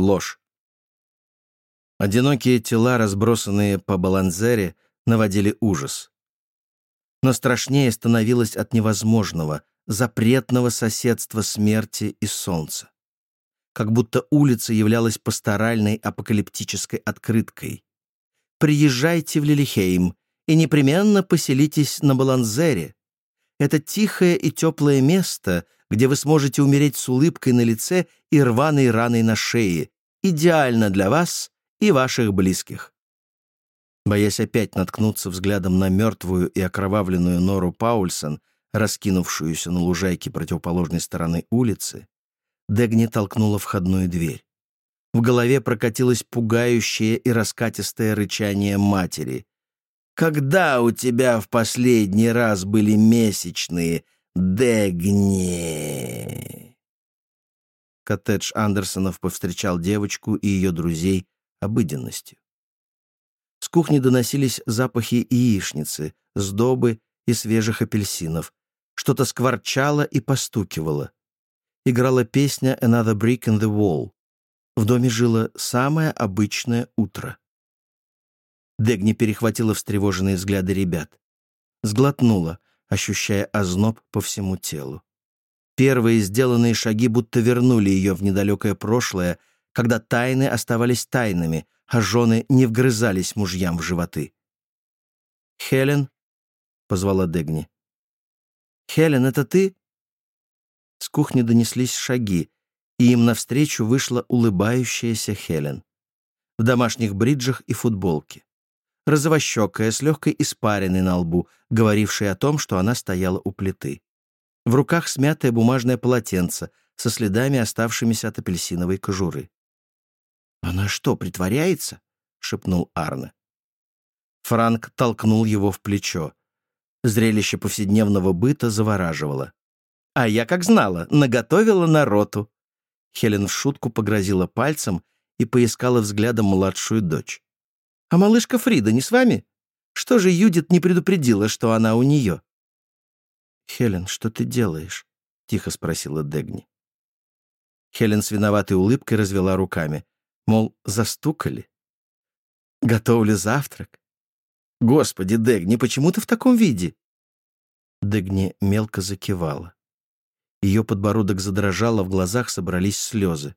Ложь. Одинокие тела, разбросанные по Баланзере, наводили ужас. Но страшнее становилось от невозможного, запретного соседства смерти и солнца. Как будто улица являлась пасторальной апокалиптической открыткой. «Приезжайте в Лилихейм и непременно поселитесь на Баланзере. Это тихое и теплое место, где вы сможете умереть с улыбкой на лице и рваной раной на шее, идеально для вас и ваших близких. Боясь опять наткнуться взглядом на мертвую и окровавленную Нору Паульсон, раскинувшуюся на лужайке противоположной стороны улицы, Дегни толкнула входную дверь. В голове прокатилось пугающее и раскатистое рычание матери. «Когда у тебя в последний раз были месячные, Дегни?» Коттедж Андерсонов повстречал девочку и ее друзей обыденностью. С кухни доносились запахи яичницы, сдобы и свежих апельсинов. Что-то скворчало и постукивало. Играла песня «Another Brick in the Wall». В доме жило самое обычное утро. Дегни перехватила встревоженные взгляды ребят. Сглотнула, ощущая озноб по всему телу. Первые сделанные шаги будто вернули ее в недалекое прошлое, когда тайны оставались тайнами, а жены не вгрызались мужьям в животы. «Хелен?» — позвала Дегни. «Хелен, это ты?» С кухни донеслись шаги, и им навстречу вышла улыбающаяся Хелен. В домашних бриджах и футболке. Розовощекая, с легкой испариной на лбу, говорившей о том, что она стояла у плиты. В руках смятое бумажное полотенце со следами, оставшимися от апельсиновой кожуры. «Она что, притворяется?» — шепнул Арне. Франк толкнул его в плечо. Зрелище повседневного быта завораживало. «А я как знала, наготовила народу». Хелен в шутку погрозила пальцем и поискала взглядом младшую дочь. «А малышка Фрида не с вами? Что же Юдит не предупредила, что она у нее?» «Хелен, что ты делаешь?» — тихо спросила Дегни. Хелен с виноватой улыбкой развела руками. Мол, застукали. Готовлю завтрак. Господи, Дегни, почему ты в таком виде? Дегни мелко закивала. Ее подбородок задрожал, а в глазах собрались слезы.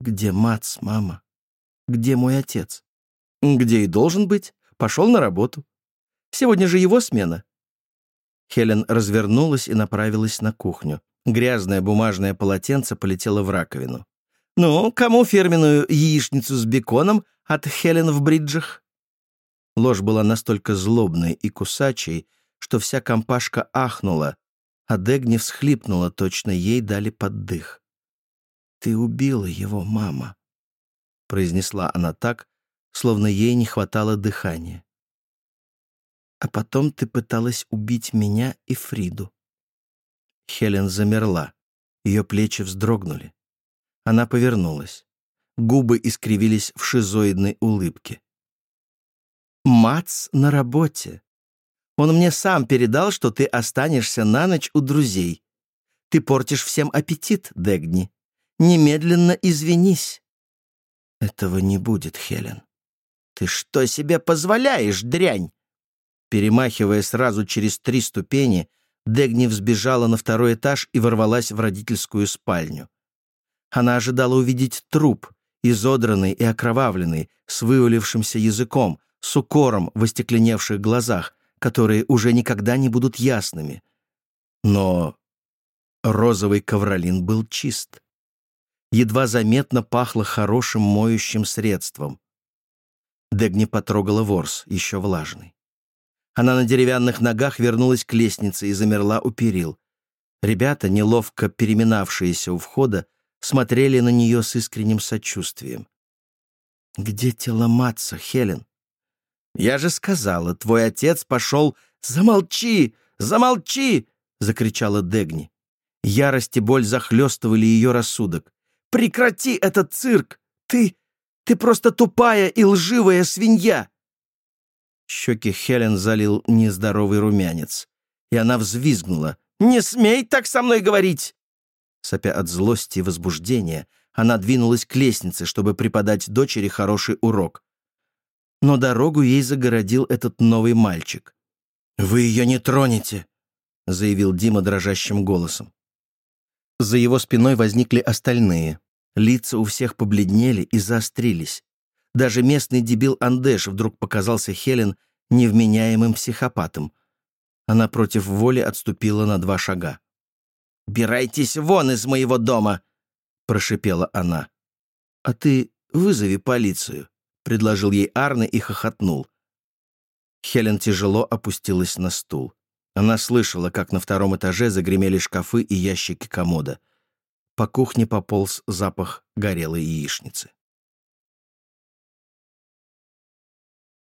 «Где Мац, мама? Где мой отец?» «Где и должен быть. Пошел на работу. Сегодня же его смена». Хелен развернулась и направилась на кухню. Грязное бумажное полотенце полетело в раковину. «Ну, кому фирменную яичницу с беконом от Хелен в бриджах?» Ложь была настолько злобной и кусачей, что вся компашка ахнула, а Дегни всхлипнула, точно ей дали поддых. «Ты убила его, мама», — произнесла она так, словно ей не хватало дыхания. «А потом ты пыталась убить меня и Фриду». Хелен замерла, ее плечи вздрогнули. Она повернулась. Губы искривились в шизоидной улыбке. «Мац на работе. Он мне сам передал, что ты останешься на ночь у друзей. Ты портишь всем аппетит, Дегни. Немедленно извинись». «Этого не будет, Хелен». «Ты что себе позволяешь, дрянь?» Перемахивая сразу через три ступени, Дегни взбежала на второй этаж и ворвалась в родительскую спальню. Она ожидала увидеть труп, изодранный и окровавленный, с вывалившимся языком, с укором в остекленевших глазах, которые уже никогда не будут ясными. Но розовый ковролин был чист. Едва заметно пахло хорошим моющим средством. Дегни потрогала ворс, еще влажный. Она на деревянных ногах вернулась к лестнице и замерла у перил. Ребята, неловко переминавшиеся у входа, смотрели на нее с искренним сочувствием. «Где тело Матца, Хелен?» «Я же сказала, твой отец пошел...» «Замолчи! Замолчи!» — закричала Дегни. Ярость и боль захлестывали ее рассудок. «Прекрати этот цирк! Ты... ты просто тупая и лживая свинья!» Щеки Хелен залил нездоровый румянец, и она взвизгнула. «Не смей так со мной говорить! Сопя от злости и возбуждения, она двинулась к лестнице, чтобы преподать дочери хороший урок. Но дорогу ей загородил этот новый мальчик. «Вы ее не тронете!» — заявил Дима дрожащим голосом. За его спиной возникли остальные. Лица у всех побледнели и заострились. Даже местный дебил Андеш вдруг показался Хелен невменяемым психопатом. Она против воли отступила на два шага. «Бирайтесь вон из моего дома!» — прошипела она. «А ты вызови полицию», — предложил ей Арне и хохотнул. Хелен тяжело опустилась на стул. Она слышала, как на втором этаже загремели шкафы и ящики комода. По кухне пополз запах горелой яичницы.